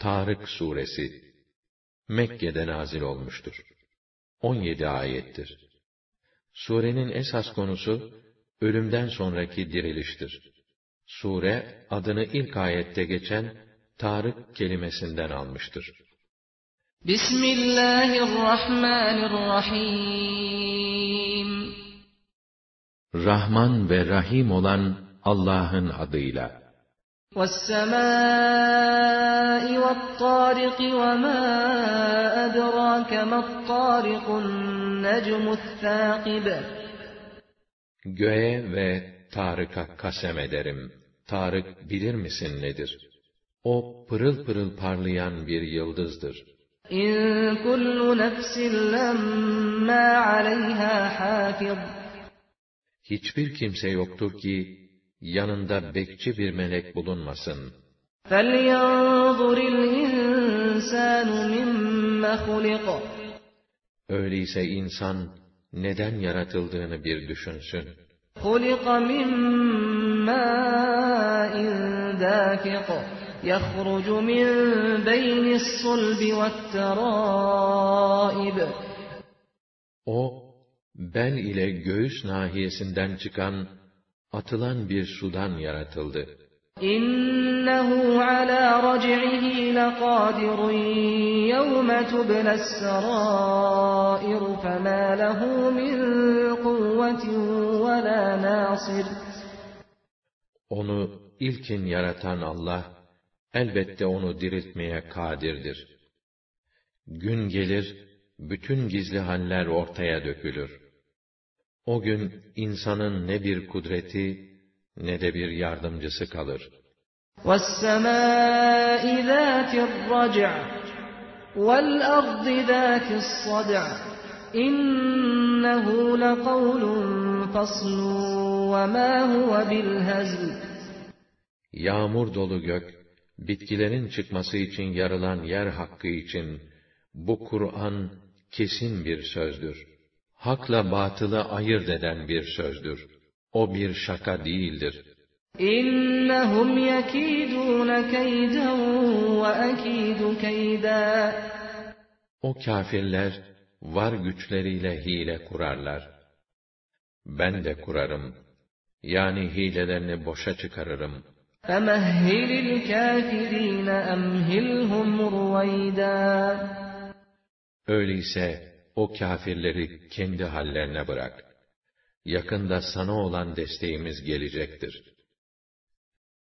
Tarık suresi Mekke'de nazil olmuştur. 17 ayettir. Surenin esas konusu ölümden sonraki diriliştir. Sure adını ilk ayette geçen Tarık kelimesinden almıştır. Bismillahirrahmanirrahim Rahman ve Rahim olan Allah'ın adıyla. وَالسَّمَاءِ وَالطَّارِقِ وَمَا أَدْرَاكَ مَا الطَّارِقُ النَّجْمُ الثَّاقِبُ Göğe ve Tarık'a kasem ederim. Tarık bilir misin nedir? O pırıl pırıl parlayan bir yıldızdır. إِن كُلُّ نَفْسٍ لَمَّا عَلَيْهَا حَافِظٌ Hiçbir kimse yoktur ki yanında bekçi bir melek bulunmasın. فَلْيَنظُرِ الْإِنسَانُ مِمَّ خُلِقَ Öyleyse insan neden yaratıldığını bir düşünsün. خُلِقَ مِن مَّاءٍ دَافِقٍ يَخْرُجُ مِن بَيْنِ الصُّلْبِ وَالتَّرَائِبِ O, bel ile göğüs nahiyesinden çıkan, atılan bir sudan yaratıldı. İnnehu ala rac'ihi laqadirun yevme tuble's sarair fema lehu min kuvvetin ve la nasir. Onu ilkin yaratan Allah elbette onu diriltmeye kadirdir. Gün gelir bütün gizli haller ortaya dökülür. O gün insanın ne bir kudreti, ne de bir yardımcısı kalır. وَالسَّمَاءِ ذَاتِ الرَّجْعِ وَالْأَرْضِ ذَاتِ الصَّدْعِ إِنَّهُ لَقَوْلٌ فَصْلٌ وَمَا هُوَ بِالْهَزْلِ Yağmur dolu gök, bitkilerin çıkması için yarılan yer hakkı için, bu Kur'an kesin bir sözdür. Hakla batılı ayırt eden bir sözdür. O bir şaka değildir. إِنَّهُمْ يَكِيدُونَ كَيْدًا وَأَكِيدُ كَيْدًا O kâfirler, var güçleriyle hile kurarlar. Ben de kurarım. Yani hilelerini boşa çıkarırım. فَمَهِّلِ الْكَافِرِينَ أَمْهِلْهُمْ رُوَيْدًا Öyleyse o kâfirleri kendi hallerine bırak. Yakında sana olan desteğimiz gelecektir.